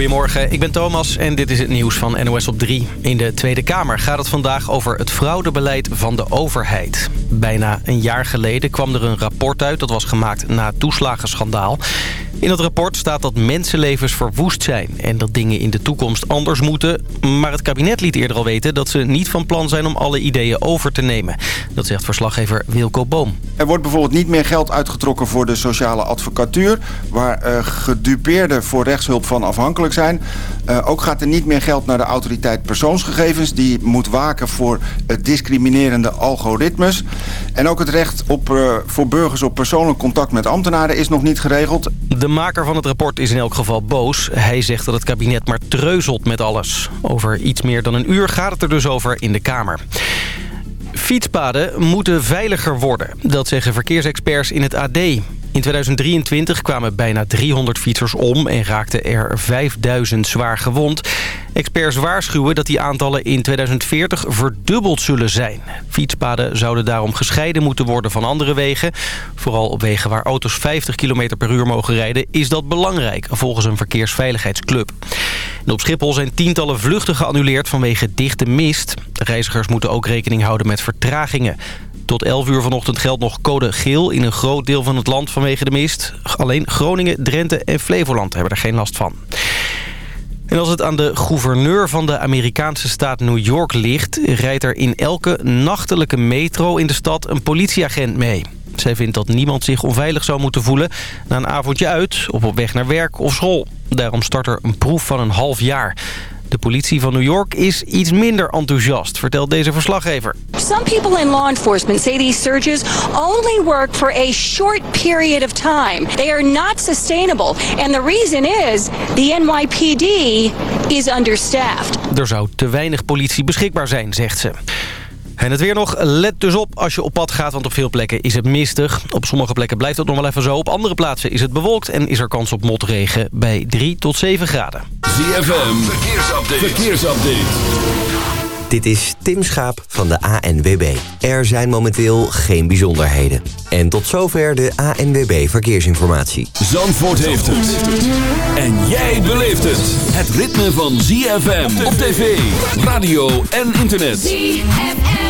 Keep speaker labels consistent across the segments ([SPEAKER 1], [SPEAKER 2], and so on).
[SPEAKER 1] Goedemorgen, ik ben Thomas en dit is het nieuws van NOS op 3. In de Tweede Kamer gaat het vandaag over het fraudebeleid van de overheid. Bijna een jaar geleden kwam er een rapport uit, dat was gemaakt na het toeslagenschandaal. In het rapport staat dat mensenlevens verwoest zijn... en dat dingen in de toekomst anders moeten. Maar het kabinet liet eerder al weten dat ze niet van plan zijn... om alle ideeën over te nemen. Dat zegt verslaggever Wilco Boom.
[SPEAKER 2] Er wordt bijvoorbeeld niet meer geld uitgetrokken voor de sociale advocatuur... waar uh, gedupeerden voor rechtshulp van afhankelijk zijn. Uh, ook gaat er niet meer geld naar de autoriteit persoonsgegevens... die moet waken voor discriminerende algoritmes. En ook het recht op, uh, voor burgers op persoonlijk contact met ambtenaren is nog niet geregeld.
[SPEAKER 1] De maker van het rapport is in elk geval boos. Hij zegt dat het kabinet maar treuzelt met alles. Over iets meer dan een uur gaat het er dus over in de Kamer. Fietspaden moeten veiliger worden. Dat zeggen verkeersexperts in het AD. In 2023 kwamen bijna 300 fietsers om en raakten er 5000 zwaar gewond. Experts waarschuwen dat die aantallen in 2040 verdubbeld zullen zijn. Fietspaden zouden daarom gescheiden moeten worden van andere wegen. Vooral op wegen waar auto's 50 km per uur mogen rijden... is dat belangrijk, volgens een verkeersveiligheidsclub. Op Schiphol zijn tientallen vluchten geannuleerd vanwege dichte mist. Reizigers moeten ook rekening houden met vertragingen. Tot 11 uur vanochtend geldt nog code geel in een groot deel van het land vanwege de mist. Alleen Groningen, Drenthe en Flevoland hebben er geen last van. En als het aan de gouverneur van de Amerikaanse staat New York ligt... rijdt er in elke nachtelijke metro in de stad een politieagent mee. Zij vindt dat niemand zich onveilig zou moeten voelen na een avondje uit... of op weg naar werk of school. Daarom start er een proef van een half jaar. De politie van New York is iets minder enthousiast, vertelt deze verslaggever.
[SPEAKER 3] Some people in law enforcement say these surges only work for a short period of time. They are not sustainable. And the reason is the NYPD is understaffed.
[SPEAKER 1] Er zou te weinig politie beschikbaar zijn, zegt ze. En het weer nog, let dus op als je op pad gaat, want op veel plekken is het mistig. Op sommige plekken blijft het nog wel even zo. Op andere plaatsen is het bewolkt en is er kans op motregen bij 3 tot 7 graden.
[SPEAKER 4] ZFM, verkeersupdate. verkeersupdate.
[SPEAKER 5] Dit is Tim Schaap van de ANWB. Er zijn momenteel geen bijzonderheden. En tot zover de ANWB Verkeersinformatie.
[SPEAKER 4] Zandvoort heeft het. En jij beleeft het. Het ritme van ZFM op tv, radio en internet. ZFM.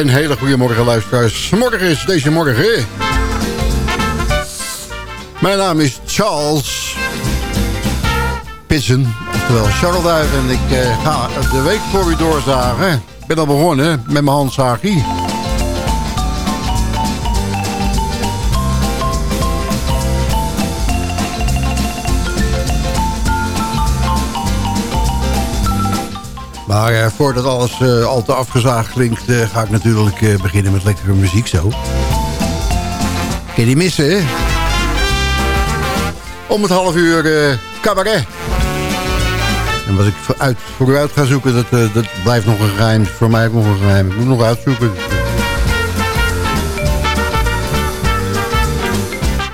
[SPEAKER 6] Een hele goede morgen luisteraars. Morgen is deze morgen. Mijn naam is Charles Pissen, oftewel Charles. En ik uh, ga de week voor u doorzagen. Ik ben al begonnen met mijn handzagie. Maar uh, voordat alles uh, al te afgezaagd klinkt... Uh, ga ik natuurlijk beginnen met lekkere muziek zo. Kun je die missen, hè? Om het half uur cabaret. En wat ik voor u uit ga zoeken, dat, dat blijft nog een geheim. Voor mij ook nog een geheim. Ik moet nog uitzoeken.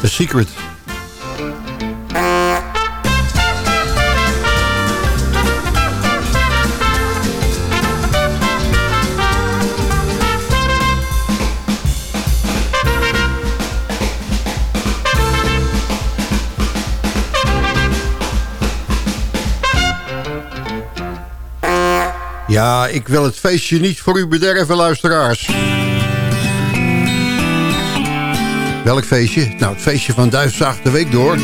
[SPEAKER 6] The Secret. Ja, ik wil het feestje niet voor u bederven, luisteraars. Welk feestje? Nou, het feestje van Duifzaag de Week door.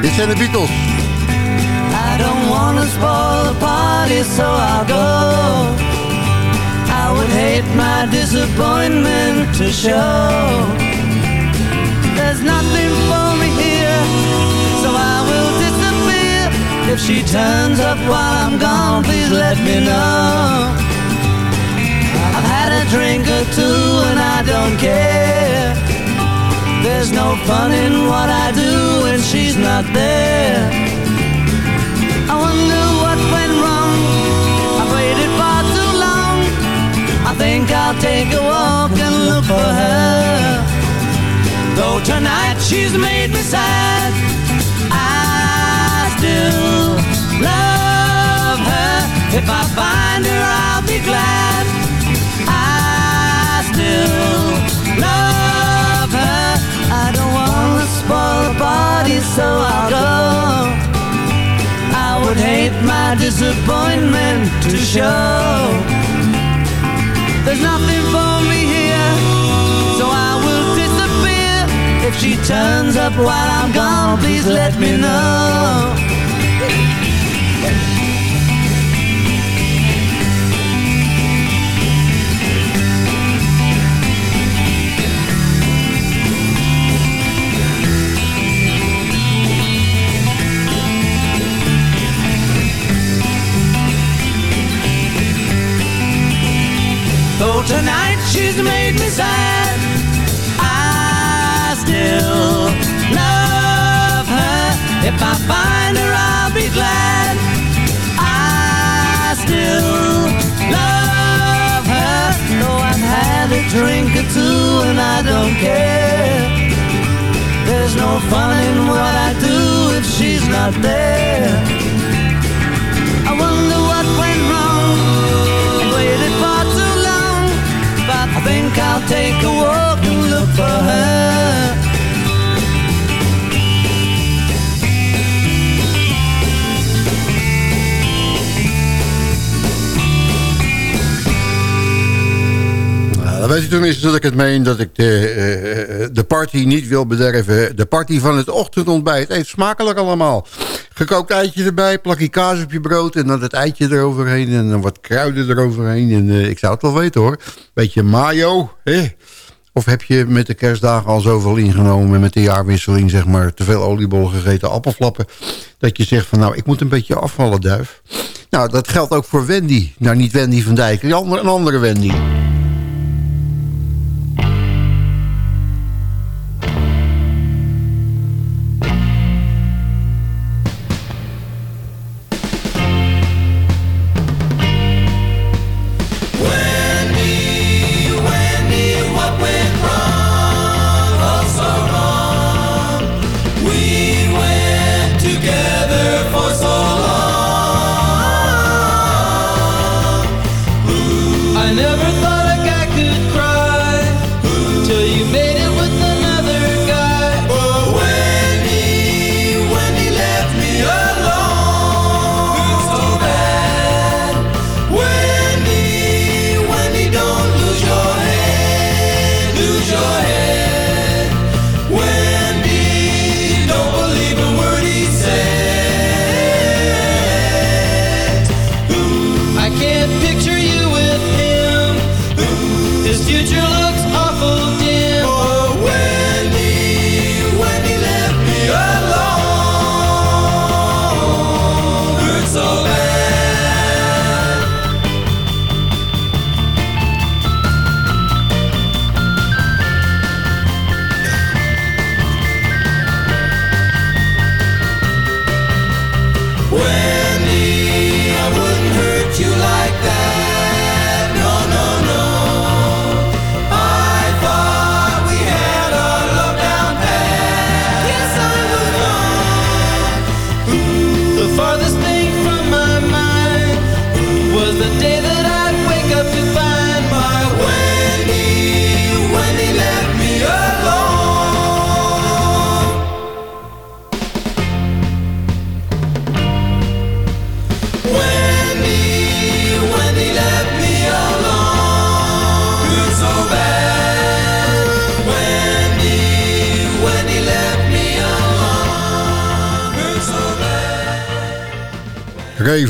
[SPEAKER 6] Dit zijn de Beatles.
[SPEAKER 7] I don't wanna spoil the party, so I'll go. I would hate my disappointment to show. There's nothing for me If she turns up while I'm gone, please let me know. I've had a drink or two and I don't care. There's no fun in what I do when she's not there. I wonder what went wrong. I waited far too long. I think I'll take a walk and look for her. Though tonight she's made me sad, love her. If I find her, I'll be glad. I still love her. I don't wanna spoil the party, so I'll go. I would hate my disappointment to show. There's nothing for me here, so I will disappear. If she turns up while I'm gone, please let me know. Tonight she's made me sad, I still love her. If I find her, I'll be glad. I still love her. Though I've had a drink or two and I don't care. There's no fun in what I do if she's not there. Think I'll take a walk and look for her.
[SPEAKER 6] Nou, dan weet u tenminste dat ik het meen dat ik de, eh, de party niet wil bederven. De party van het ochtendontbijt. Eet smakelijk allemaal. Gekookt eitje erbij, plakje kaas op je brood... en dan het eitje eroverheen en dan wat kruiden eroverheen. En, eh, ik zou het wel weten hoor. Beetje mayo, hè? Of heb je met de kerstdagen al zoveel ingenomen... met de jaarwisseling zeg maar te veel oliebollen gegeten, appelflappen... dat je zegt van nou, ik moet een beetje afvallen, duif. Nou, dat geldt ook voor Wendy. Nou, niet Wendy van Dijk, een andere, een andere Wendy.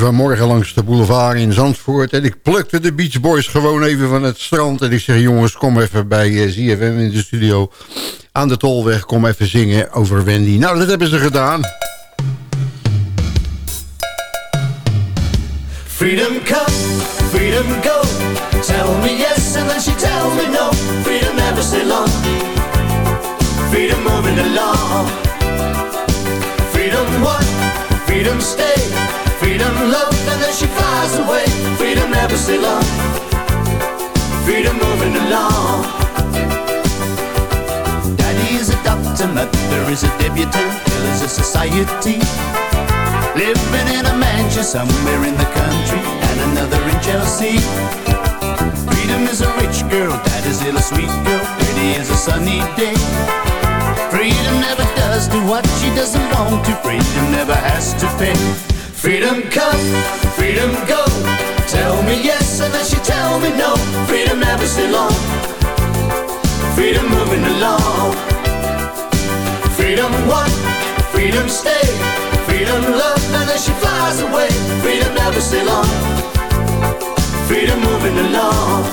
[SPEAKER 6] Vanmorgen langs de boulevard in Zandvoort... en ik plukte de Beach Boys gewoon even van het strand... en ik zeg, jongens, kom even bij eh, ZFM in de studio... aan de Tolweg, kom even zingen over Wendy. Nou, dat hebben ze gedaan.
[SPEAKER 8] Freedom come, freedom go. Tell me yes and then she tells me no. Freedom never stay long. Freedom moving along. Freedom what? Freedom stay. Freedom love and then she flies away. Freedom never stay long. Freedom moving along. Daddy is a doctor, mother is a debutante, is a society. Living in a mansion somewhere in the country And another in Chelsea Freedom is a rich girl, still a sweet girl Pretty as a sunny day Freedom never does do what she doesn't want to Freedom never has to pay Freedom come, freedom go Tell me yes and then she tell me no Freedom never stay long Freedom moving along Freedom what? Freedom stay Freedom, love, and then she flies away. Freedom never stay long. Freedom moving along.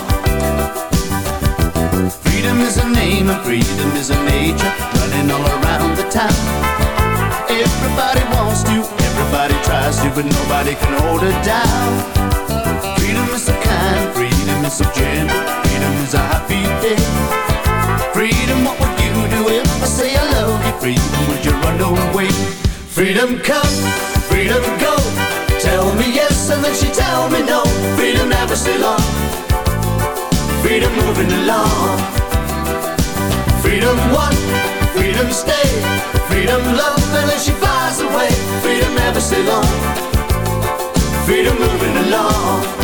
[SPEAKER 8] Freedom is a name and freedom is a nature running all around the town. Everybody wants to, everybody tries to, but nobody can hold it down. Freedom is so kind, freedom is so gentle, freedom is a happy day. Freedom, what would you do if I say I love you? Freedom, would you run away? Freedom come, freedom go. Tell me yes and then she tell me no. Freedom never stay long. Freedom moving along. Freedom one, freedom stay. Freedom love and then she. Freedom never stay long. Freedom moving along.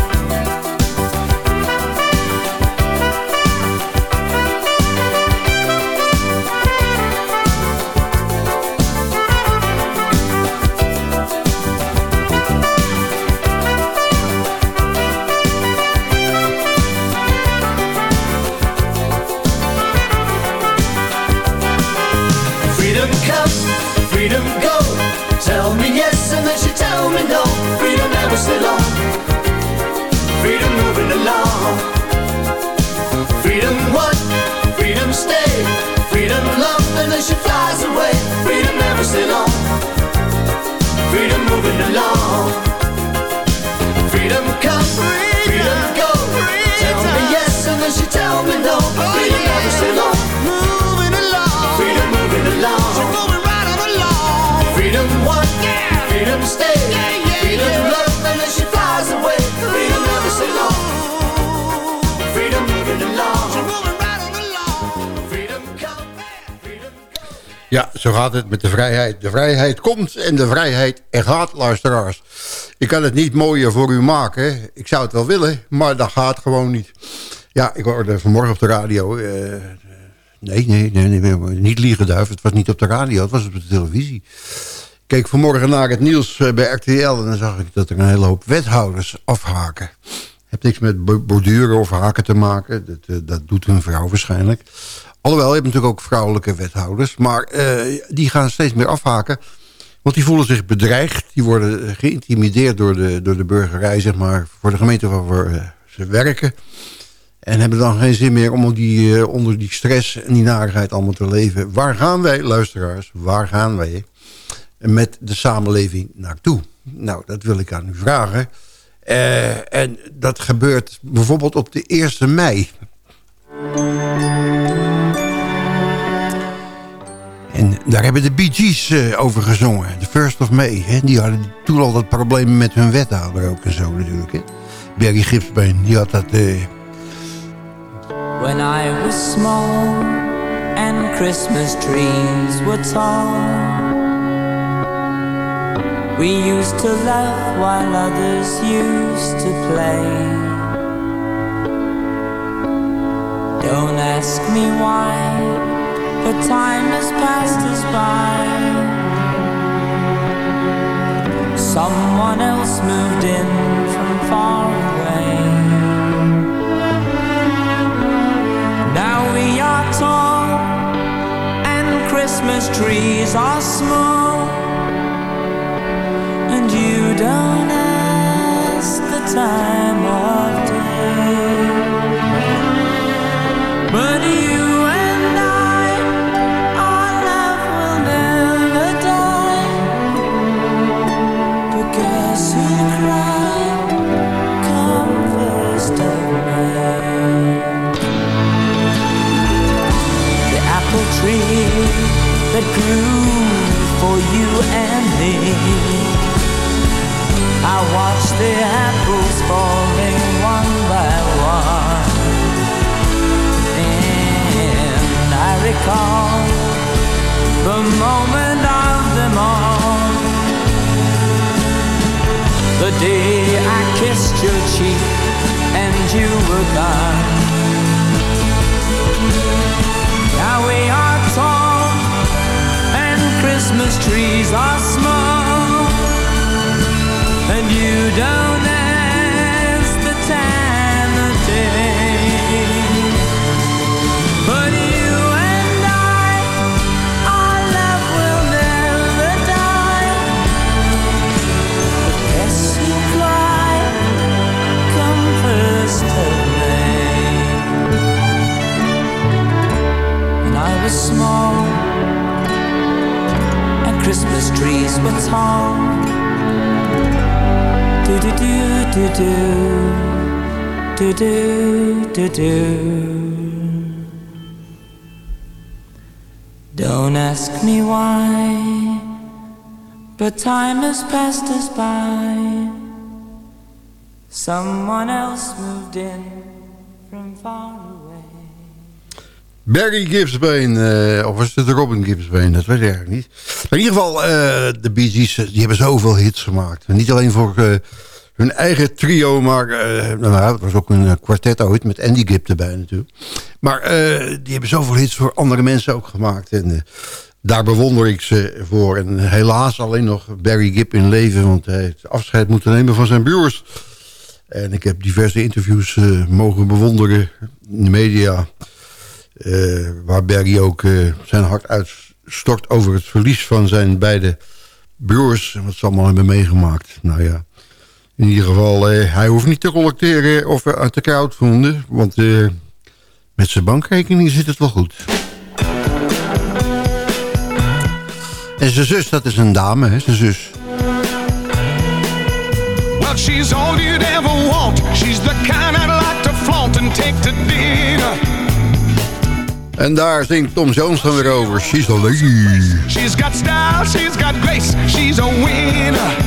[SPEAKER 8] on Freedom moving along.
[SPEAKER 6] Freedom come free Ja, zo gaat het met de vrijheid. De vrijheid komt en de vrijheid er gaat, luisteraars. Ik kan het niet mooier voor u maken. Ik zou het wel willen, maar dat gaat gewoon niet. Ja, ik hoorde vanmorgen op de radio... Uh, nee, nee, nee, nee, niet liegen Het was niet op de radio, het was op de televisie. Ik keek vanmorgen naar het nieuws eh, bij RTL... en dan zag ik dat er een hele hoop wethouders afhaken. Heeft niks met borduren of haken te maken. Dat, eh, dat doet hun vrouw waarschijnlijk. Alhoewel, je hebt natuurlijk ook vrouwelijke wethouders. Maar uh, die gaan steeds meer afhaken. Want die voelen zich bedreigd. Die worden geïntimideerd door de, door de burgerij, zeg maar. Voor de gemeente waar uh, ze werken. En hebben dan geen zin meer om die, onder die stress en die narigheid allemaal te leven. Waar gaan wij, luisteraars, waar gaan wij met de samenleving naartoe? Nou, dat wil ik aan u vragen. en dat gebeurt bijvoorbeeld op de 1e mei. En daar hebben de Bee Gees uh, over gezongen. The First of May. Hè? Die hadden toen al dat problemen met hun wethouder ook en zo natuurlijk. Hè? Barry Gipsbeen, die had dat... Uh...
[SPEAKER 9] When I was small and Christmas trees were tall We used to laugh while others used to play Don't ask me why but time has passed us by. Someone else moved in from far away. Now we are tall, and Christmas trees are small, and you don't.
[SPEAKER 7] Ask the time The moment of them all. The day I kissed your cheek and you were gone. Now we are tall and Christmas trees are small and you don't Was small and Christmas trees were tall. Do do do do do do do do do. Don't ask me why, but time has passed us by. Someone else moved in from far away.
[SPEAKER 6] Barry Gibbsbane, eh, of was het Robin Gibbsbane? Dat weet ik eigenlijk niet. Maar in ieder geval, eh, de Bee Gees, eh, die hebben zoveel hits gemaakt. Niet alleen voor eh, hun eigen trio, maar nou, het was ook een kwartet ooit met Andy Gibb erbij natuurlijk. Maar die hebben zoveel hits voor andere mensen ook gemaakt. En daar bewonder ik ze voor. En helaas alleen nog Barry Gibb in leven, want hij heeft afscheid moeten nemen van zijn broers. En ik heb diverse interviews mogen bewonderen in de media... Eh, waar Barry ook eh, zijn hart uitstort over het verlies van zijn beide broers. Wat ze allemaal hebben meegemaakt. Nou ja, in ieder geval, eh, hij hoeft niet te collecteren of uh, te crowdfunden. Want eh, met zijn bankrekening zit het wel goed. En zijn zus, dat is een dame, hè, zijn zus.
[SPEAKER 10] Well, she's all you'd ever want. She's the kind I'd like to flaunt and take to.
[SPEAKER 6] En daar zingt Tom Jones dan weer over. She's a lady.
[SPEAKER 10] She's got style, she's got grace, she's a winner.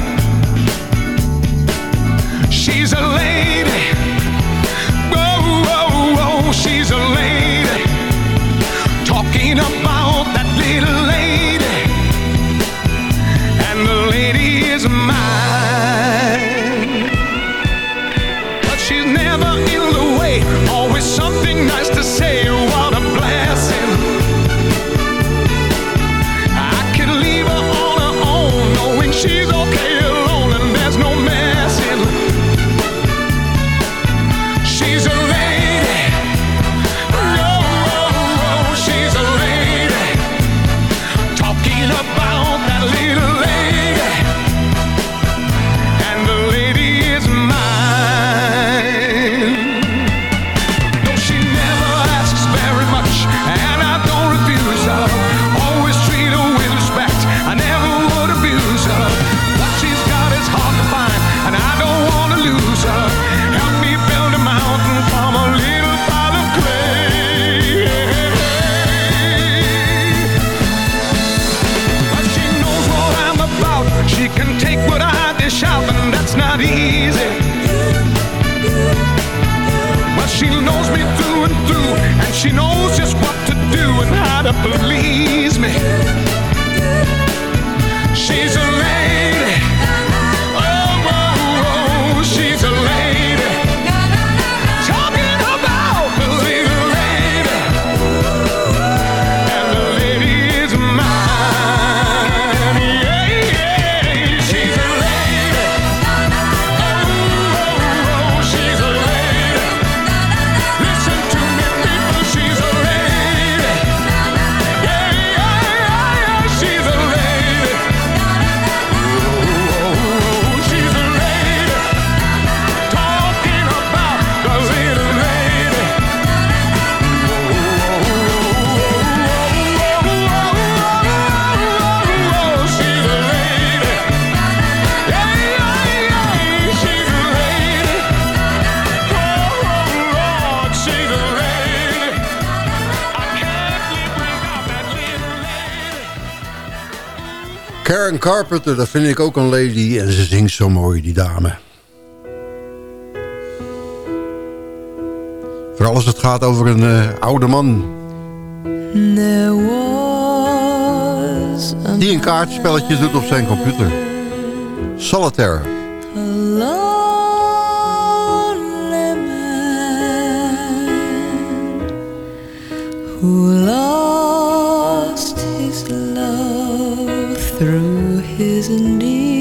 [SPEAKER 6] Carpenter, dat vind ik ook een lady. En ze zingt zo mooi, die dame. Vooral als het gaat over een uh, oude man. Die een kaartspelletje doet op zijn computer. Solitaire.
[SPEAKER 11] who lost his love through his indifference.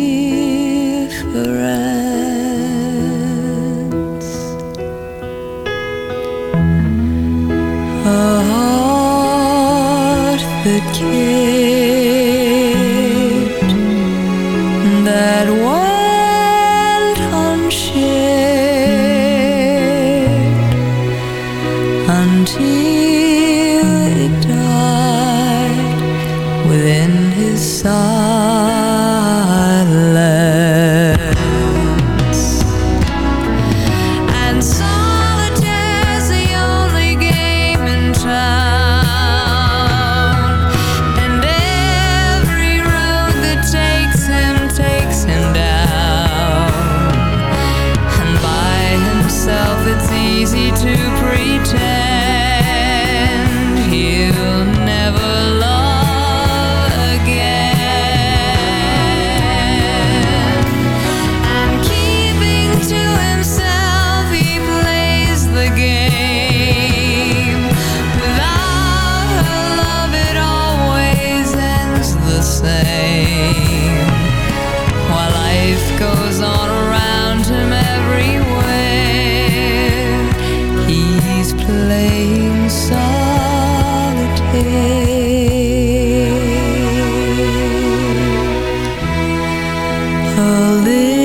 [SPEAKER 11] Solitaire.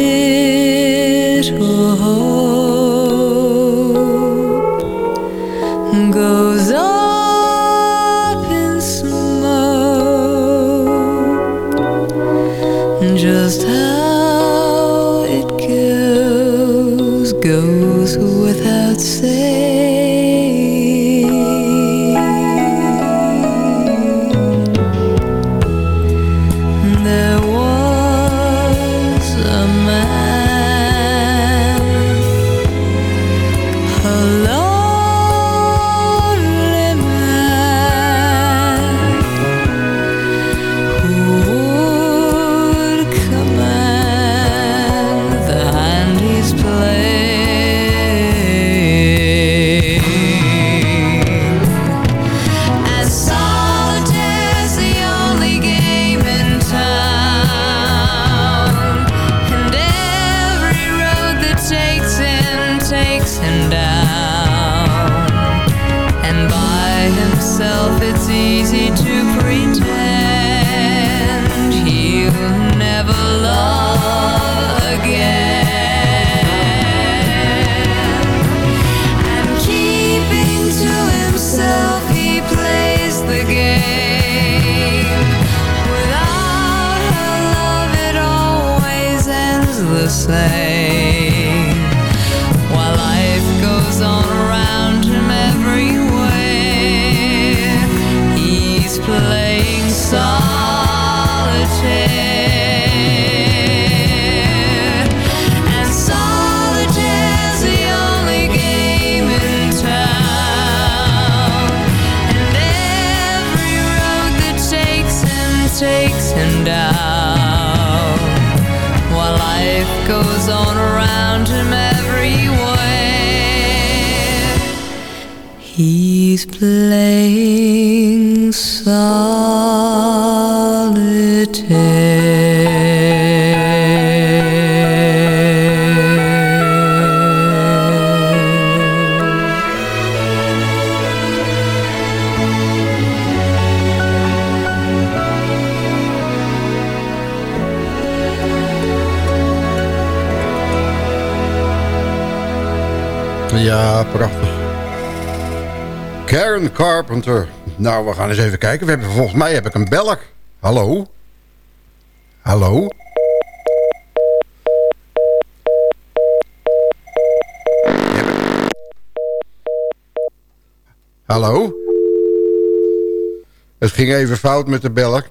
[SPEAKER 11] Goes on around him everywhere, he's playing solitaire.
[SPEAKER 6] Carpenter. Nou, we gaan eens even kijken. We hebben, volgens mij heb ik een beller. Hallo? Hallo? Hallo? Het ging even fout met de beller.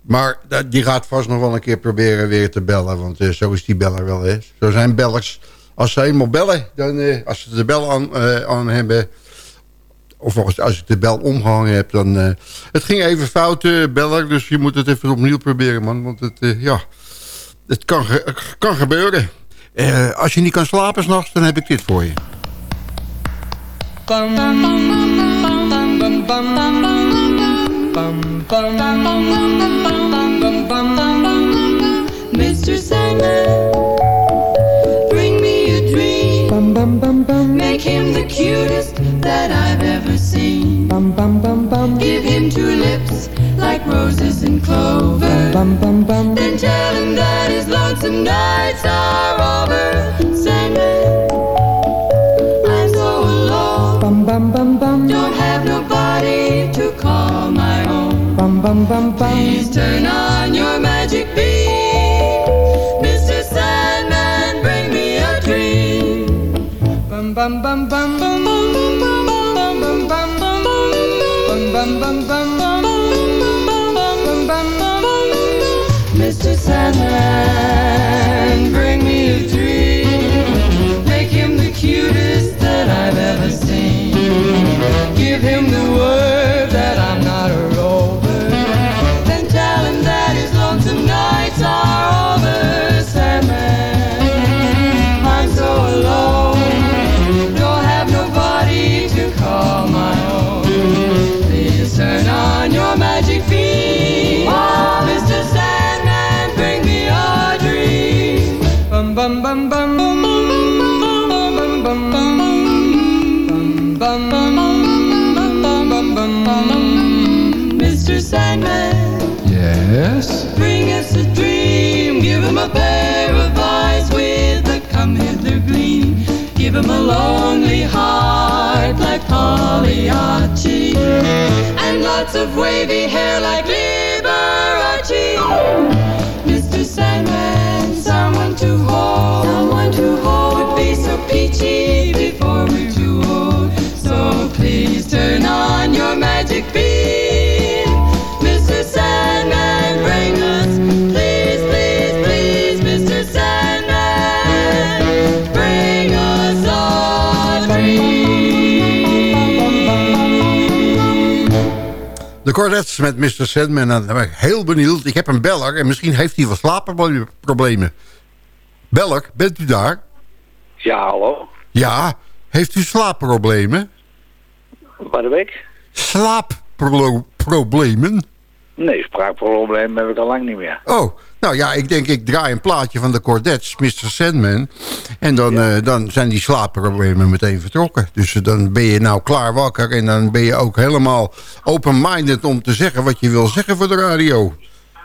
[SPEAKER 6] Maar die gaat vast nog wel een keer proberen weer te bellen. Want eh, zo is die beller wel, hè. Zo zijn bellers. Als ze eenmaal bellen, dan, eh, als ze de bel aan, eh, aan hebben... Of als, als ik de bel omgehangen heb, dan... eh, het ging even fout, eh, beller. Dus je moet het even opnieuw proberen, man. Want het, eh, ja... Het kan, ge- kan gebeuren. Eh, als je niet kan slapen s'nachts, dan heb ik dit voor je.
[SPEAKER 9] Mr. Sandman, bring me a dream. Make him the cutest that I've ever seen. Bum, bum, bum, bum. Give him two lips like roses and clover. Bum, bum, bum, Then tell him that his lonesome nights are over. Sandman, I'm so alone. Don't have nobody to call my own. Please turn on your magic beam. Mr. Sandman, bring me a dream. Bum bum bum bum bum bum bum Bring me a dream. Make him the cutest that I've ever seen. Give him the word
[SPEAKER 10] Yes?
[SPEAKER 9] bring us a dream. Give him a pair of eyes with a come hither gleam. Give him a lonely heart like Pagliacci. And lots of wavy hair like Liberace. Mr. Sandman, someone to hold. Someone to hold would be so peachy before we're too old. So please turn on
[SPEAKER 6] De Cordettes met Mr. Sandman. Nou, Dan ben ik heel benieuwd. Ik heb een beller en misschien heeft hij wel slaapproblemen. Beller, bent u daar?
[SPEAKER 12] Ja, hallo.
[SPEAKER 6] Ja, heeft u slaapproblemen?
[SPEAKER 12] Wat heb ik?
[SPEAKER 6] Slaapproblemen?
[SPEAKER 12] Nee, spraakprobleem heb ik al lang niet meer.
[SPEAKER 6] Oh, nou ja, ik denk ik draai een plaatje van de Cordettes, Mr. Sandman. En dan, eh, dan zijn die slaapproblemen meteen vertrokken. Dus eh, dan ben je nou klaar wakker en dan ben je ook helemaal open-minded om te zeggen wat je wil zeggen voor de radio.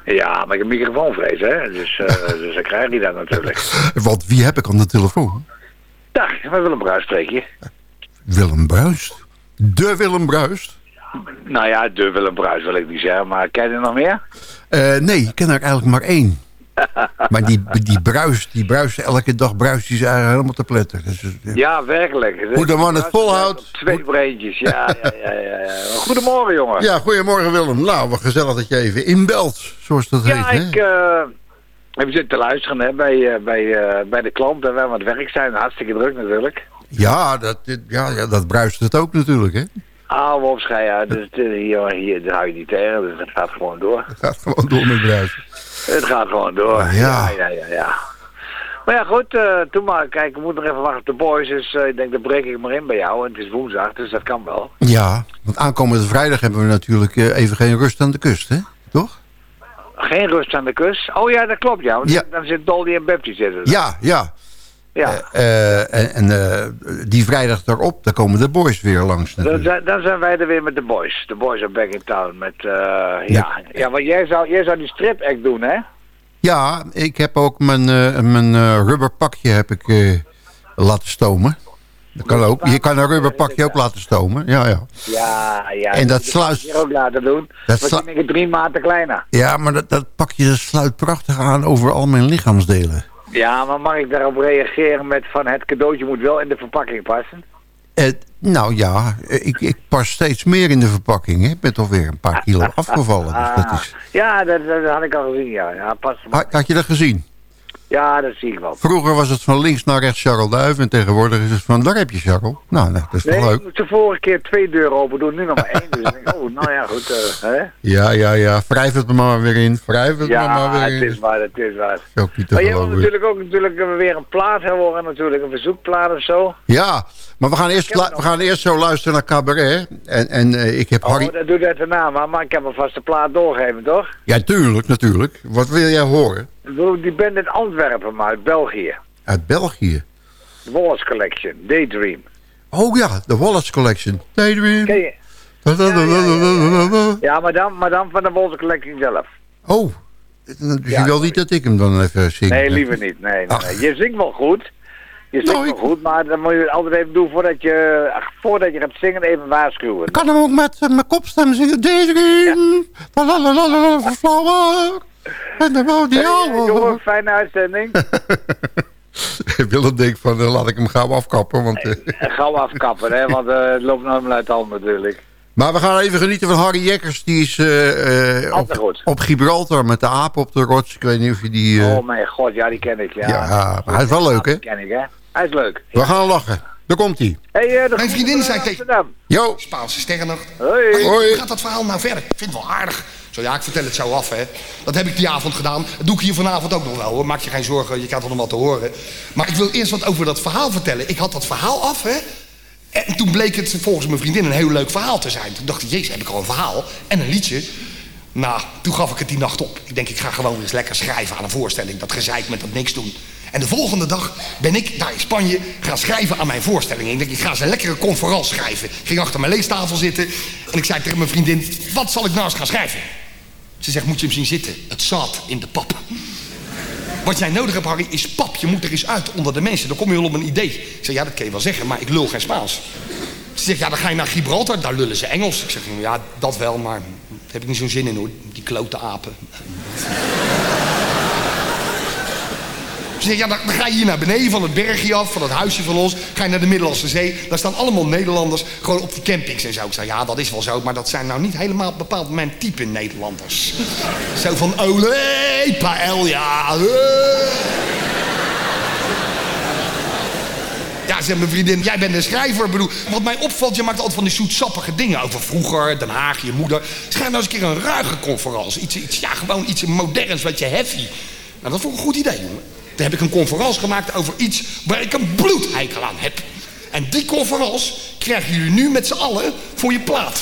[SPEAKER 12] Ja, maar ik heb microfoonvlees, hè. Dus, eh, dus dan krijg je dat natuurlijk.
[SPEAKER 6] Want wie heb ik aan de telefoon?
[SPEAKER 12] Dag, Willem Bruis spreek je.
[SPEAKER 6] Willem Bruist. De Willem Bruist.
[SPEAKER 12] Nou ja, de Willem Bruis wil ik niet zeggen, maar ken je er nog meer?
[SPEAKER 6] Eh, nee, ik ken er eigenlijk maar één. Maar die, die bruist, die bruist elke dag bruist die ze eigenlijk helemaal te pletten. Dus, eh,
[SPEAKER 12] Ja, werkelijk.
[SPEAKER 6] Hoe de man het volhoudt.
[SPEAKER 12] Twee breintjes, ja, ja, ja, ja, ja. Goedemorgen, jongen.
[SPEAKER 6] Ja, goedemorgen Willem. Nou, wat gezellig dat je even inbelt, zoals dat
[SPEAKER 12] Ja,
[SPEAKER 6] heet. Hè?
[SPEAKER 12] ik eh, heb zitten te luisteren hè, bij, eh, bij, bij de klant en wij aan het werk zijn. Hartstikke druk natuurlijk.
[SPEAKER 6] Ja, dat, ja, ja, dat bruist het ook natuurlijk, hè?
[SPEAKER 12] Oude opschij, dus eh, hier, hier hou je niet tegen, dus het gaat gewoon door.
[SPEAKER 6] Het gaat gewoon door met bruisen.
[SPEAKER 12] Het gaat gewoon door.
[SPEAKER 6] Ja.
[SPEAKER 12] ja, ja, ja. ja. Maar ja, goed, eh toen maar, kijk, we moeten nog even wachten op de boys, dus eh, ik denk, dan breek ik maar in bij jou. En het is woensdag, dus dat kan wel.
[SPEAKER 6] Ja, want aankomende vrijdag hebben we natuurlijk even geen rust aan de kust, hè? Toch?
[SPEAKER 12] Geen rust aan de kust. Oh ja, dat klopt, ja. want
[SPEAKER 6] Ja.
[SPEAKER 12] Dan zit Dolly en Bepty zitten.
[SPEAKER 6] Ja, ja.
[SPEAKER 12] Ja.
[SPEAKER 6] Eh, en en eh, die vrijdag daarop, daar komen de boys weer langs
[SPEAKER 12] Dan,
[SPEAKER 6] natuurlijk.
[SPEAKER 12] dan zijn wij er weer met de boys. De boys are back in town. Met, eh, ja. ja, want jij zou, jij zou die strip act doen, hè?
[SPEAKER 6] Ja, ik heb ook mijn, eh, mijn eh, rubberpakje heb ik, eh, laten stomen. Dat kan ook. Je kan een rubberpakje ook laten stomen. Ja, ja.
[SPEAKER 12] Ja, ja.
[SPEAKER 6] En dat sluit-
[SPEAKER 12] je ook laten doen.
[SPEAKER 6] Dat
[SPEAKER 12] Dat
[SPEAKER 6] slu-
[SPEAKER 12] Want die drie maten kleiner.
[SPEAKER 6] Ja, maar dat, dat pakje dat sluit prachtig aan over al mijn lichaamsdelen.
[SPEAKER 12] Ja, maar mag ik daarop reageren met van het cadeautje moet wel in de verpakking passen?
[SPEAKER 6] Eh, nou ja, eh, ik, ik pas steeds meer in de verpakking. hè. Ik ben toch weer een paar kilo afgevallen. Dus dat is...
[SPEAKER 12] Ja, dat, dat had ik al gezien, ja. Ja, pas,
[SPEAKER 6] had, had je dat gezien?
[SPEAKER 12] Ja dat zie ik wel.
[SPEAKER 6] Vroeger was het van links naar rechts Charles Duif. En tegenwoordig is het van daar heb je Charles. Nou, nou dat is
[SPEAKER 12] Nee,
[SPEAKER 6] toch
[SPEAKER 12] ik
[SPEAKER 6] leuk?
[SPEAKER 12] moest de vorige keer twee deuren open doen, nu nog maar één. Dus ik denk, oh, nou ja, goed. eh, hè?
[SPEAKER 6] Ja, ja, ja. Wrijf het er maar weer in. Wrijf het
[SPEAKER 12] Ja,
[SPEAKER 6] maar weer
[SPEAKER 12] het
[SPEAKER 6] in.
[SPEAKER 12] is waar, het is waar.
[SPEAKER 6] Dat is niet te
[SPEAKER 12] Maar je hebt
[SPEAKER 6] geloven.
[SPEAKER 12] natuurlijk ook natuurlijk weer een plaat horen, natuurlijk, een verzoekplaat of zo.
[SPEAKER 6] Ja, maar we gaan eerst, we gaan eerst zo luisteren naar cabaret. En, en eh, ik heb Harry...
[SPEAKER 12] Oh, dat doet het daarna, maar, maar ik heb een vaste plaat doorgeven, toch?
[SPEAKER 6] Ja, tuurlijk, natuurlijk. Wat wil jij horen?
[SPEAKER 12] Die band uit Antwerpen, maar uit België.
[SPEAKER 6] Uit België.
[SPEAKER 12] The Wallace Collection, Daydream.
[SPEAKER 6] Oh ja, de Wallace Collection. Daydream.
[SPEAKER 12] Ken je?
[SPEAKER 6] Da.
[SPEAKER 12] Ja, maar dan, maar dan van de Wallace Collection zelf.
[SPEAKER 6] Oh, dus je
[SPEAKER 12] Ja,
[SPEAKER 6] wil niet dat ik hem dan even zing?
[SPEAKER 12] Nee, liever niet. Nee, nee. Je zingt wel goed. Je zingt
[SPEAKER 6] Nou,
[SPEAKER 12] wel goed, maar dan moet je het altijd even doen voordat je, voordat je gaat zingen, even waarschuwen.
[SPEAKER 6] Ik kan hem ook met eh, mijn kopstem zingen. Daydream. La la la la la la flower. En dan wou die
[SPEAKER 12] Hey,
[SPEAKER 6] ouwe.
[SPEAKER 12] jongen, fijne uitzending.
[SPEAKER 6] Willem denkt van, eh, laat ik hem gauw afkappen. Want, eh,
[SPEAKER 12] En Gauw afkappen, hè, want eh, het loopt nou helemaal uit de hand natuurlijk.
[SPEAKER 6] Maar we gaan even genieten van Harry Jekkers. Die is eh, eh, op, op Gibraltar met de aap op de rots. Ik weet niet of je die... eh,
[SPEAKER 12] oh mijn god, ja, die ken ik. Ja,
[SPEAKER 6] ja, maar hij is wel leuk, hè?
[SPEAKER 12] Die ken ik, hè. Hij is leuk.
[SPEAKER 6] We gaan lachen. Daar komt hij.
[SPEAKER 12] Hey, eh,
[SPEAKER 13] Mijn vriendin
[SPEAKER 12] groeten
[SPEAKER 13] zei tegen-
[SPEAKER 12] Amsterdam.
[SPEAKER 6] Yo.
[SPEAKER 13] Spaanse sterrennacht.
[SPEAKER 12] Hoi.
[SPEAKER 6] Hoi.
[SPEAKER 13] hoe gaat dat verhaal nou verder? Ik vind het wel aardig. Zo ja, ik vertel het zo af, hè. Dat heb ik die avond gedaan. Dat doe ik hier vanavond ook nog wel, hoor. Maak je geen zorgen, je krijgt er nog wat te horen. Maar ik wil eerst wat over dat verhaal vertellen. Ik had dat verhaal af, hè. En toen bleek het volgens mijn vriendin een heel leuk verhaal te zijn. Toen dacht ik, jezus, heb ik al een verhaal en een liedje. Nou, toen gaf ik het die nacht op. Ik denk, ik ga gewoon eens lekker schrijven aan een voorstelling. Dat gezeik met dat niks doen. En de volgende dag ben ik daar in Spanje gaan schrijven aan mijn voorstelling. Ik denk, ik ga eens een lekkere conferentie schrijven. Ging achter mijn leestafel zitten en ik zei tegen mijn vriendin... wat zal ik nou eens gaan schrijven? Ze zegt, moet je hem zien zitten? Het zat in de pap. Wat jij nodig hebt, Harry, is pap. Je moet er eens uit onder de mensen. Dan kom je wel op een idee. Ik zeg, ja, dat kun je wel zeggen, maar ik lul geen Spaans. Ze zegt, ja, dan ga je naar Gibraltar, daar lullen ze Engels. Ik zeg, ja, dat wel, maar daar heb ik niet zo'n zin in, hoor. Die klote apen. Ze ja, dan, ga je hier naar beneden van het bergje af, van het huisje van ons. Ga je naar de Middellandse Zee. Daar staan allemaal Nederlanders, gewoon op die campings en zo. Ik zei, ja, dat is wel zo, maar dat zijn nou niet helemaal bepaald mijn type Nederlanders. zo van, ole, paella, eh. Ja, zegt mijn vriendin, jij bent een schrijver. Bedoel, wat mij opvalt, je maakt altijd van die zoetsappige dingen over vroeger, Den Haag, je moeder. Schrijf nou eens een keer een ruige conferentie. Iets, iets, ja, gewoon iets moderns, wat je heavy. Nou, dat vond ik een goed idee, jongen. Toen heb ik een conferentie gemaakt over iets waar ik een bloedheikel aan heb. En die conferentie krijgen jullie nu met z'n allen voor je plaat.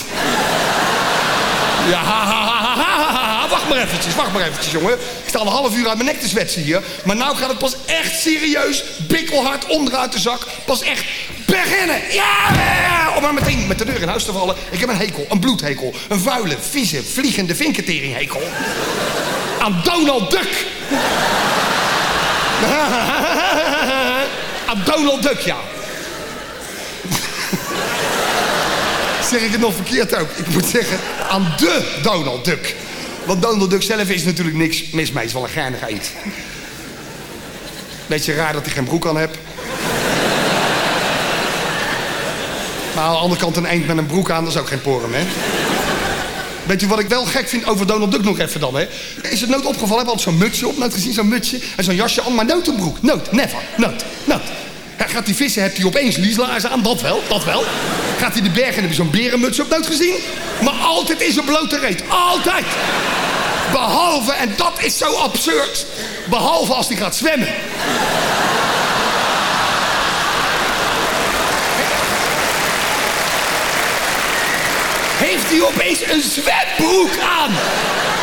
[SPEAKER 13] Ja, ha, ha, ha, wacht maar eventjes, wacht maar eventjes, jongen. Ik sta al een half uur uit mijn nek te zwetsen hier. Maar nou gaat het pas echt serieus, bikkelhard onderuit de zak. Pas echt beginnen. Ja, om maar meteen met de deur in huis te vallen. Ik heb een hekel, een bloedhekel. Een vuile, vieze, vliegende vinketeringhekel. Aan Donald Duck. Aan Donald Duck, ja. zeg ik het nog verkeerd ook. Ik moet zeggen, aan de Donald Duck. Want Donald Duck zelf is natuurlijk niks mis mee. Is wel een geinig iets. Beetje raar dat hij geen broek aan heeft. Maar aan de andere kant een eend met een broek aan, dat is ook geen porum, hè? Weet je wat ik wel gek vind over Donald Duck nog even dan, hè? Is het nooit opgevallen? Heb je altijd zo'n mutsje op, nooit gezien, zo'n mutsje en zo'n jasje aan, maar nooit een broek. Nooit, never, nooit, nooit. Hij gaat die vissen, hebt hij opeens lieslaarzen aan, dat wel, dat wel. Gaat hij de bergen en heb je zo'n berenmuts op, nooit gezien. Maar altijd in zijn blote reet, altijd. Behalve, en dat is zo absurd, behalve als hij gaat zwemmen. Heeft hij opeens een zwembroek aan.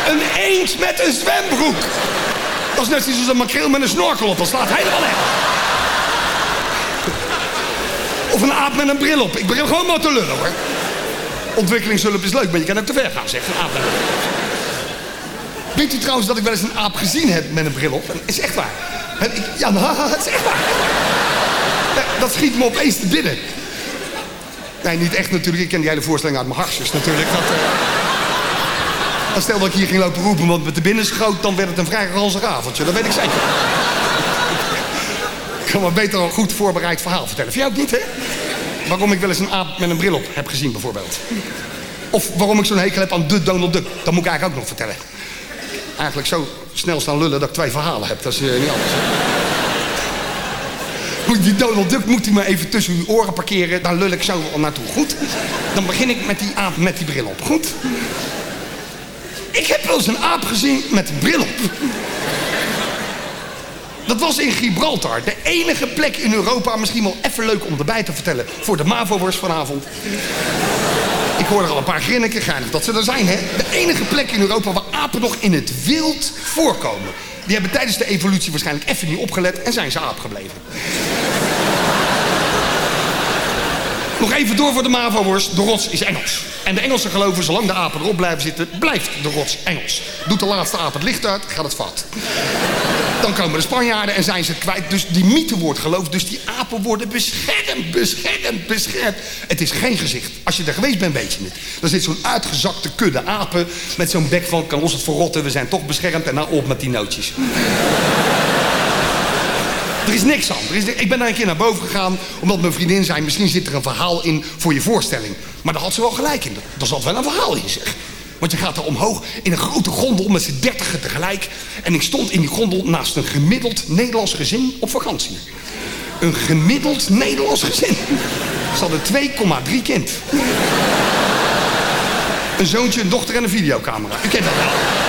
[SPEAKER 13] Een eend met een zwembroek. Dat is net zoals een makreel met een snorkel op. Dat slaat helemaal nergens. Of een aap met een bril op. Ik begin gewoon maar te lullen hoor. Ontwikkelingshulp is leuk, maar je kan ook te ver gaan, zegt een aap. Weet u trouwens dat ik wel eens een aap gezien heb met een bril op? Dat is echt waar. Ik, ja, het is echt waar. Dat schiet me opeens te binnen. Nee, niet echt natuurlijk. Ik ken die hele voorstelling uit mijn harsjes natuurlijk. Dat, eh, stel dat ik hier ging lopen roepen, want met de binnen schoot, dan werd het een vrij ranzig avondje. Dat weet ik zeker. ik kan maar beter een goed voorbereid verhaal vertellen. Vind jij ook niet, hè? waarom ik wel eens een aap met een bril op heb gezien bijvoorbeeld. Of waarom ik zo'n hekel heb aan de Donald Duck. Dat moet ik eigenlijk ook nog vertellen. Eigenlijk zo snel staan lullen dat ik twee verhalen heb. Dat is eh, niet anders. Goed, Die Donald Duck moet u maar even tussen uw oren parkeren. Daar lul ik zo al naartoe. Goed? Dan begin ik met die aap met die bril op. Goed? Ik heb wel eens een aap gezien met een bril op. Dat was in Gibraltar. De enige plek in Europa, misschien wel even leuk om erbij te vertellen... voor de MAVO-worst vanavond. Ik hoor er al een paar grinniken, geinig dat ze er zijn, hè? De enige plek in Europa waar apen nog in het wild voorkomen. Die hebben tijdens de evolutie waarschijnlijk even niet opgelet en zijn ze aap gebleven. Nog even door voor de MAVO-worst. De rots is Engels. En de Engelsen geloven, zolang de apen erop blijven zitten, blijft de rots Engels. Doet de laatste aap het licht uit, gaat het fout. Dan komen de Spanjaarden en zijn ze kwijt. Dus die mythe wordt geloofd. Dus die apen worden beschermd, beschermd, beschermd. Het is geen gezicht. Als je er geweest bent, weet je het. Dan zit zo'n uitgezakte kudde apen met zo'n bek van... kan ons het verrotten, we zijn toch beschermd. En nou op met die nootjes. Er is niks aan. Er is, ik ben daar een keer naar boven gegaan, omdat mijn vriendin zei... misschien zit er een verhaal in voor je voorstelling. Maar daar had ze wel gelijk in. Er zat wel een verhaal in, zeg. Want je gaat er omhoog in een grote gondel met z'n dertigen tegelijk. En ik stond in die gondel naast een gemiddeld Nederlands gezin op vakantie. Een gemiddeld Nederlands gezin. Ze hadden 2,3 kind. Een zoontje, een dochter en een videocamera. U kent dat wel.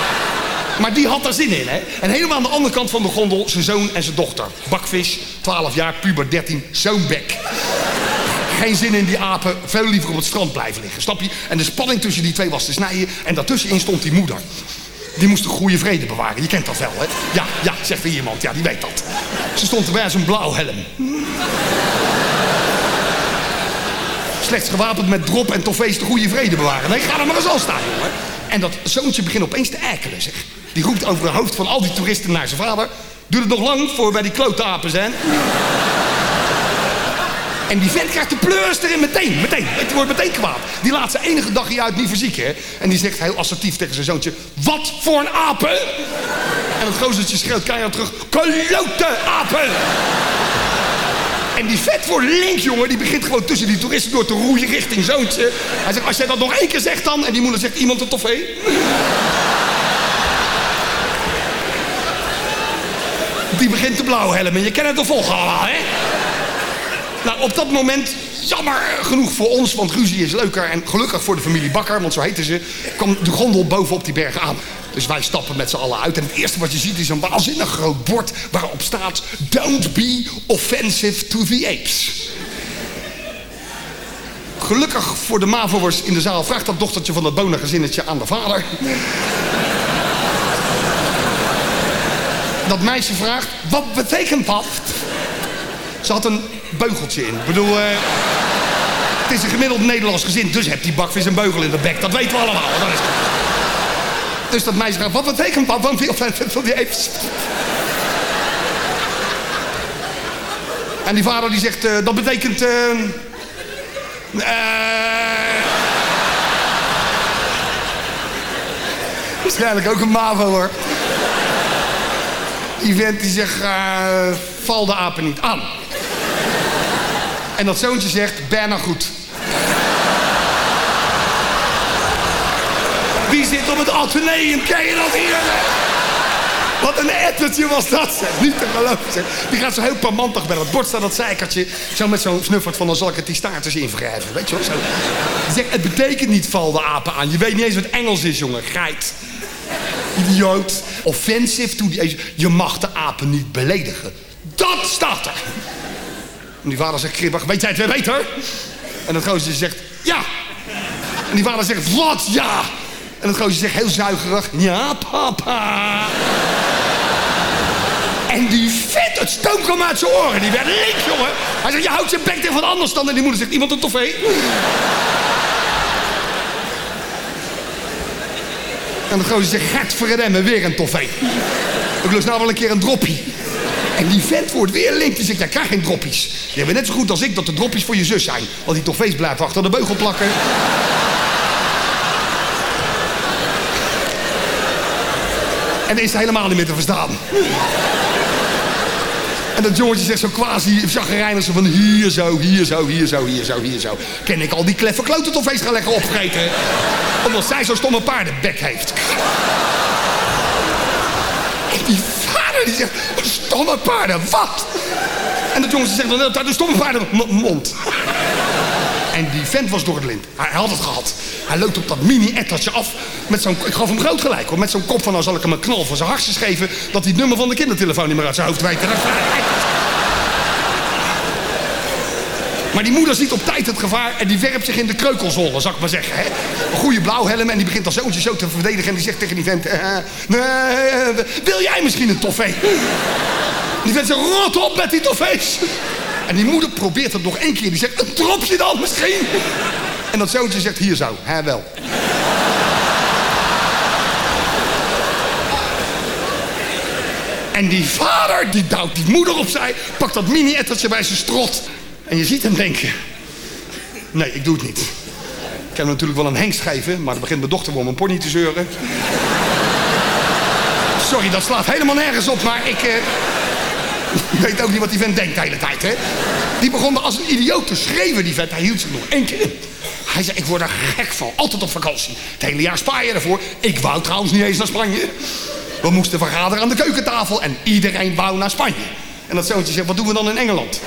[SPEAKER 13] maar die had daar zin in, hè? En helemaal aan de andere kant van de gondel zijn zoon en zijn dochter. Bakvis, 12 jaar, puber 13, zo'n bek. Geen zin in die apen, veel liever op het strand blijven liggen, snap je? En de spanning tussen die twee was te snijden. En daartussenin stond die moeder. Die moest de goede vrede bewaren, je kent dat wel, hè? Ja, ja, zegt er iemand, ja, die weet dat. Ze stond erbij als een blauwhelm. Slechts gewapend met drop en toffees de goede vrede bewaren. Nee, ga er maar eens al staan, jongen. En dat zoontje begint opeens te erkelen, zeg. Die roept over het hoofd van al die toeristen naar zijn vader. Duurt het nog lang voor we bij die klote apen zijn? En die vent krijgt de pleurs erin meteen, meteen. Het wordt meteen kwaad. Die laat zijn enige dagje uit niet verzieken, hè. En die zegt heel assertief tegen zijn zoontje... Wat voor een apen? En het gozertje schreeuwt keihard terug... Klote apen! En die vet voor link, jongen, die begint gewoon tussen die toeristen door te roeien richting zoontje. Hij zegt, als jij dat nog één keer zegt dan... En die moeder zegt, iemand een toffee? Die begint te blauwhelmen. Je kent het toch volgen hè? Nou, op dat moment, jammer genoeg voor ons, want ruzie is leuker. En gelukkig voor de familie Bakker, want zo heten ze, kwam de gondel bovenop die berg aan. Dus wij stappen met z'n allen uit. En het eerste wat je ziet is een waanzinnig groot bord waarop staat... Don't be offensive to the apes. Gelukkig voor de MAVO'ers in de zaal vraagt dat dochtertje van dat bonengezinnetje aan de vader. Dat meisje vraagt, wat betekent dat? Ze had een beugeltje in. Ik bedoel, eh, het is een gemiddeld Nederlands gezin, dus hebt die bakvis een beugel in de bek. Dat weten we allemaal. Is... Dus dat meisje vraagt, wat betekent dat? Want die apes. En die vader die zegt, eh, dat betekent... eh eh, waarschijnlijk ook een MAVO hoor. Die vent die zegt, val de apen niet aan. En dat zoontje zegt, bijna goed. Die zit op het ateneum, ken je dat hier? Wat een ettertje was dat, zeg. Niet te geloven, zeg. Die gaat zo heel pamantig bij dat bord staan, dat zeikertje. Zo met zo'n snuffert van, dan zal ik het die staartjes invrijven. Weet je wel, zo. Zegt, het betekent niet val de apen aan. Je weet niet eens wat Engels is, jongen. Geit. Idioot. Offensive to the Je mag de apen niet beledigen. Dat staat er. En die vader zegt kribbig, weet jij het weer beter? En dat gozer zegt, ja. En die vader zegt, wat ja? En dat gozer zegt heel zuigerig... Ja, papa. en die vet, het stoom kwam uit zijn oren. Die werd rijk, jongen. Hij zegt, je houdt je bek tegen van anders dan. En die moeder zegt, iemand een toffee? en de gozer zegt, gert verremmen, weer een toffee. Ik lust nou wel een keer een droppie. En die vent wordt weer link. Die zegt, ja, krijg geen droppies. Je hebben net zo goed als ik dat de droppies voor je zus zijn. Want die toffees blijven achter de beugel plakken. En is helemaal niet meer te verstaan. En dat jongetje zegt zo quasi chagrijnig van hier zo, hier zo, hier zo, hier zo, hier zo. Ken ik al die kleffe kloten toffees gaan lekker opvreten. Omdat zij zo'n stomme paardenbek heeft. En die vader die zegt, stomme paarden, wat? En dat jongetje zegt dan de hele een stomme paarden, mond. En die vent was door het lint. Hij had het gehad. Hij loopt op dat mini-ettertje af. Met zo'n, ik gaf hem groot gelijk hoor. Met zo'n kop van, nou zal ik hem een knal van zijn hartjes geven. Dat hij het nummer van de kindertelefoon niet meer uit zijn hoofd dat- Maar die moeder ziet op tijd het gevaar en die werpt zich in de kreukelzollen, zou ik maar zeggen. Hè? Een goede blauwhelm en die begint als zoontje zo te verdedigen. En die zegt tegen die vent, eh, wil jij misschien een toffee? Die vent zegt, rot op met die toffees. En die moeder probeert het nog één keer. Die zegt, een dropje dan misschien? En dat zoontje zegt, hier zo, hè wel. En die vader, die duwt die moeder opzij, pakt dat mini-ettertje bij zijn strot. En je ziet hem denken, nee, ik doe het niet. Ik kan hem natuurlijk wel een hengst geven, maar dan begint mijn dochter om een pony te zeuren. Sorry, dat slaat helemaal nergens op, maar ik... eh, weet ook niet wat die vent denkt de hele tijd, hè. Die begon als een idioot te schreeuwen, die vent. Hij hield zich nog één keer in. Hij zei, ik word er gek van. Altijd op vakantie. Het hele jaar spaar je ervoor. Ik wou trouwens niet eens naar Spanje. We moesten vergaderen aan de keukentafel en iedereen wou naar Spanje. En dat zoontje zegt, wat doen we dan in Engeland?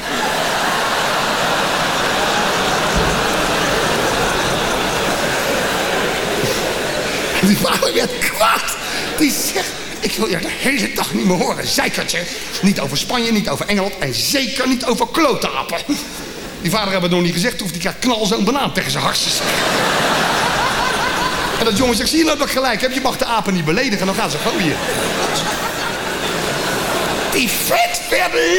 [SPEAKER 13] En die vader werd kwaad. Die zegt, ik wil je de hele dag niet meer horen. Zeikertje. Niet over Spanje, niet over Engeland en zeker niet over klotenapen. Die vader hebben het nog niet gezegd, of die krijgt knal zo'n banaan tegen zijn hartjes. En dat jongen zegt, zie je dat ik gelijk heb? Je mag de apen niet beledigen, dan gaan ze gooien. Die vet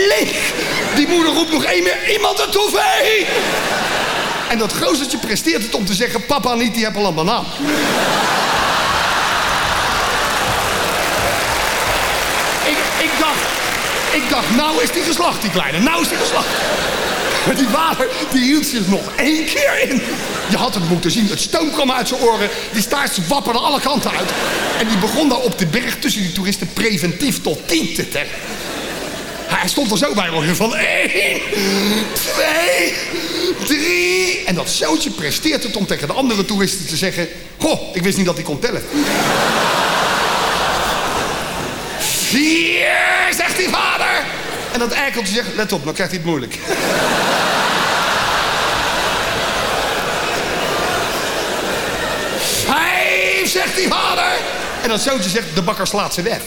[SPEAKER 13] leeg. Die moeder roept nog één meer, iemand een toevee. En dat gozertje presteert het om te zeggen, papa niet, die heeft al een banaan. Ik, ik dacht, ik dacht, nou is die geslacht, die kleine. Nou is die geslacht. Maar die vader, die hield zich nog één keer in. Je had het moeten zien. Het stoom kwam uit zijn oren. Die staart wapperde alle kanten uit. En die begon daar op de berg tussen die toeristen preventief tot tien te tellen. Hij stond er zo bij. Van één, twee, drie. En dat zootje presteert het om tegen de andere toeristen te zeggen... Goh, ik wist niet dat hij kon tellen. Vier, zegt die vader. En dat eikeltje zegt, let op, nou krijgt hij het moeilijk. Vijf, zegt die vader. En dat zoontje zegt, de bakker slaat ze weg.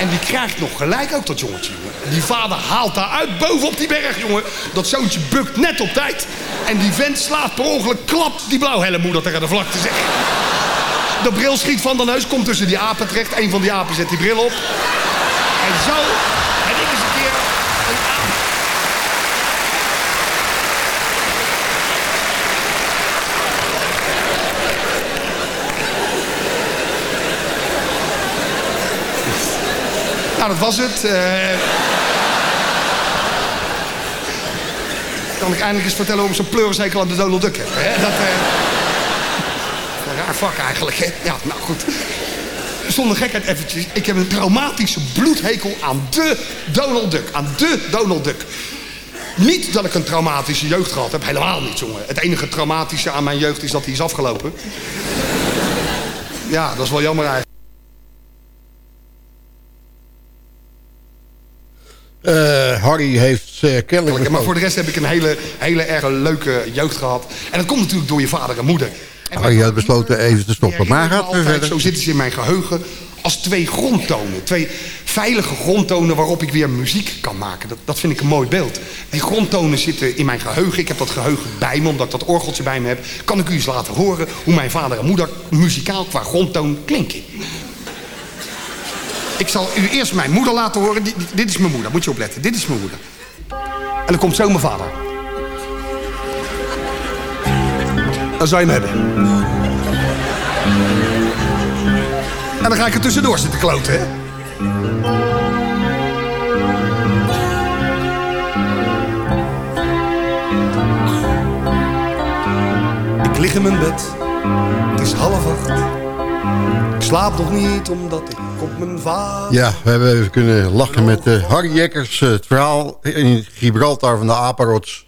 [SPEAKER 13] En die krijgt nog gelijk ook dat jongetje, jongen. Die vader haalt daar uit boven op die berg, jongen. Dat zoontje bukt net op tijd. En die vent slaat per ongeluk klap die blauwhelmmoeder tegen de vlakte, zeg. De bril schiet van de neus, komt tussen die apen terecht. Een van die apen zet die bril op. En zo heb ik eens een keer een aap. Nou, dat was het. Eh, Kan ik eindelijk eens vertellen ik zo'n pleurishekel aan de Donald Duck heb. Hè? Dat, eh, vak eigenlijk, hè? Ja, nou goed. Zonder gekheid eventjes. Ik heb een traumatische bloedhekel aan de Donald Duck. Aan de Donald Duck. Niet dat ik een traumatische jeugd gehad heb. Helemaal niet, jongen. Het enige traumatische aan mijn jeugd is dat hij is afgelopen. Ja, dat is wel jammer eigenlijk.
[SPEAKER 6] Eh, Harry heeft eh, kennelijk...
[SPEAKER 13] Maar voor de rest heb ik een hele, hele erg leuke jeugd gehad. En dat komt natuurlijk door je vader en moeder.
[SPEAKER 6] Harry had besloten even te stoppen. Maar gaat
[SPEAKER 13] Altijd,
[SPEAKER 6] verder.
[SPEAKER 13] zo zitten ze in mijn geheugen als twee grondtonen. Twee veilige grondtonen waarop ik weer muziek kan maken. Dat, dat vind ik een mooi beeld. Die grondtonen zitten in mijn geheugen. Ik heb dat geheugen bij me, omdat ik dat orgeltje bij me heb. Kan ik u eens laten horen hoe mijn vader en moeder muzikaal qua grondtoon klinken. Ik zal u eerst mijn moeder laten horen. Dit- dit is mijn moeder, moet je opletten. Dit is mijn moeder. En dan komt zo mijn vader. Dan zou je hem hebben. En dan ga ik er tussendoor zitten kloten, hè? Ik lig in mijn bed, het is half acht. Ik slaap nog niet omdat ik op mijn vader...
[SPEAKER 6] Ja, we hebben even kunnen lachen met eh, Harry Jekkers. eh, het verhaal in Gibraltar van de Aparots.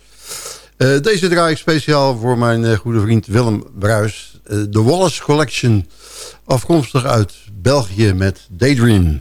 [SPEAKER 6] Eh, deze draai ik speciaal voor mijn eh, goede vriend Willem Bruis. Eh, de Wallace Collection, afkomstig uit België met Daydream.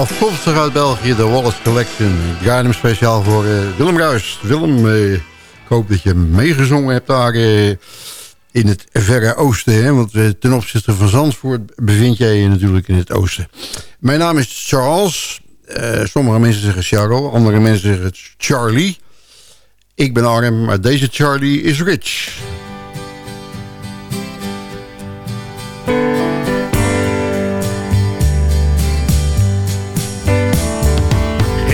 [SPEAKER 6] Afkomstig uit België, de Wallace Collection. Ik draai hem speciaal voor eh, Willem Ruis. Willem, eh, ik hoop dat je meegezongen hebt daar eh, in het verre oosten. Hè? Want ten opzichte van Zandvoort bevind jij je natuurlijk in het oosten. Mijn naam is Charles. Sommige mensen zeggen Charles, andere mensen zeggen Charlie. Ik ben arm, maar deze Charlie is rich.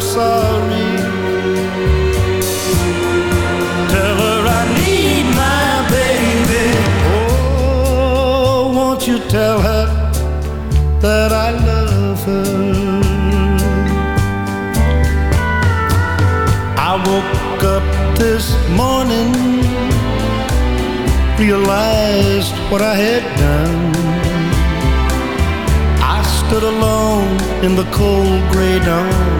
[SPEAKER 14] Sorry. Tell her I need my baby. Oh, won't you tell her that I love her? I woke up this morning, realized what I had done. I stood alone in the cold gray dawn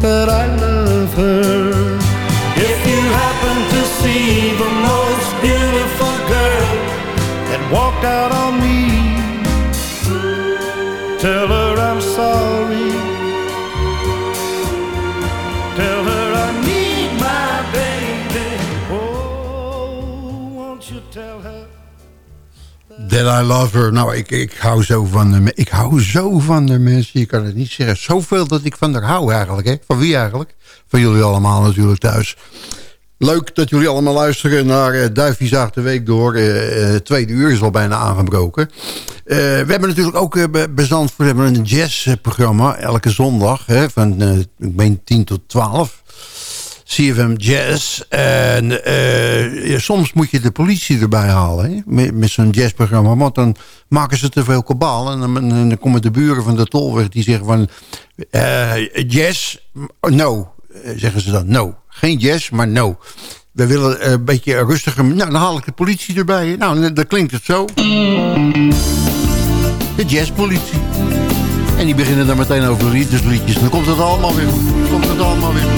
[SPEAKER 14] that I love her? If you happen to see the most beautiful girl that walked out on
[SPEAKER 6] That I Love Her. Nou, ik, ik hou zo van de, ik hou zo van de mensen. Je kan het niet zeggen. Zoveel dat ik van haar hou eigenlijk. Hè? Van wie eigenlijk? Van jullie allemaal natuurlijk thuis. Leuk dat jullie allemaal luisteren naar uh, Duifje Zaag de Week door. Uh, tweede uur is al bijna aangebroken. We hebben natuurlijk ook uh, bestand voor hebben een jazzprogramma. Elke zondag hè, van ik meen 10 tot 12. CFM Jazz. En uh, soms moet je de politie erbij halen hè? met, zo'n jazzprogramma. Want dan maken ze te veel kabaal. En dan, komen de buren van de tolweg die zeggen van... Uh, jazz, no, zeggen ze dan. No, geen jazz, maar no. We willen een beetje rustiger... Nou, dan haal ik de politie erbij. Nou, dan klinkt het zo. De jazzpolitie. En die beginnen dan meteen over liedjes. Dan komt het allemaal weer komt het allemaal weer.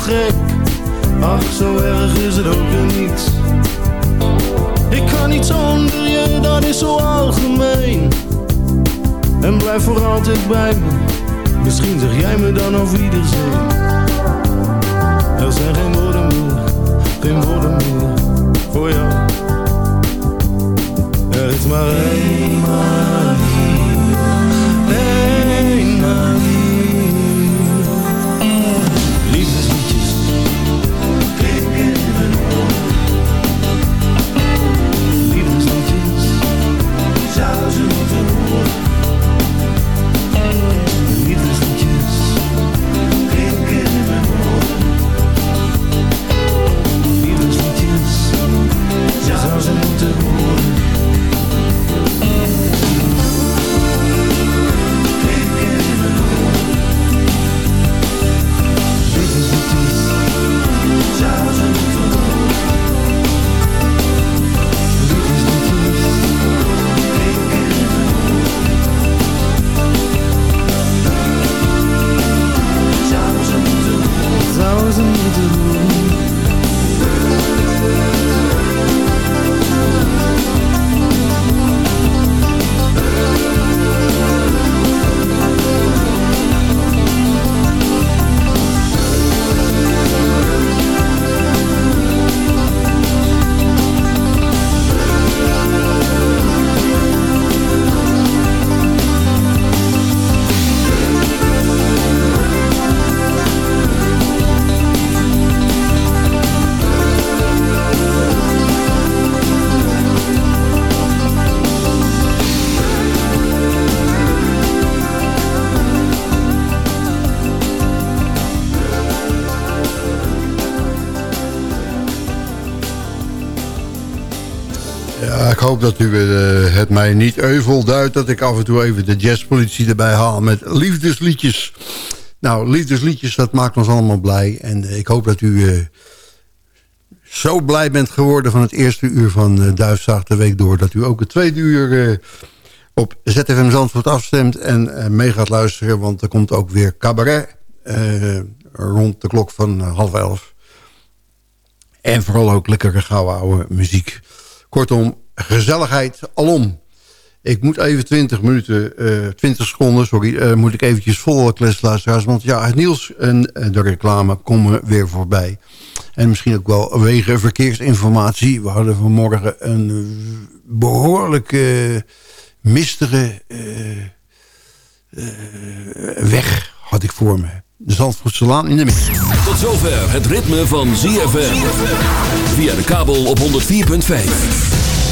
[SPEAKER 14] Gek, ach zo erg is het ook weer niet. Ik kan niet zonder je, dat is zo algemeen. En blijf voor altijd bij me, misschien zeg jij me dan over iedereen. Er zijn geen woorden meer, geen woorden meer voor jou. Er is maar één manier, één manier.
[SPEAKER 6] Hoop dat u eh, het mij niet euvel duidt... dat ik af en toe even de jazzpolitie erbij haal met liefdesliedjes. Nou, liefdesliedjes, dat maakt ons allemaal blij. En eh, ik hoop dat u eh, zo blij bent geworden van het eerste uur van uh, de Week door... dat u ook het tweede uur op ZFM Zandvoort afstemt en mee gaat luisteren... want er komt ook weer cabaret rond de klok van half elf. En vooral ook lekkere gouden oude muziek. Kortom, gezelligheid alom. Ik moet even 20 minuten, eh 20 seconden, sorry, eh, moet ik eventjes vol luisteraars. Want ja, het nieuws en eh, de reclame komen weer voorbij. En misschien ook wel wegen verkeersinformatie. We hadden vanmorgen een eh, behoorlijk eh, mistige weg, had ik voor me. De Zandvoortse Laan in de midden.
[SPEAKER 4] Tot zover het ritme van ZFM. Via de kabel op 104.5.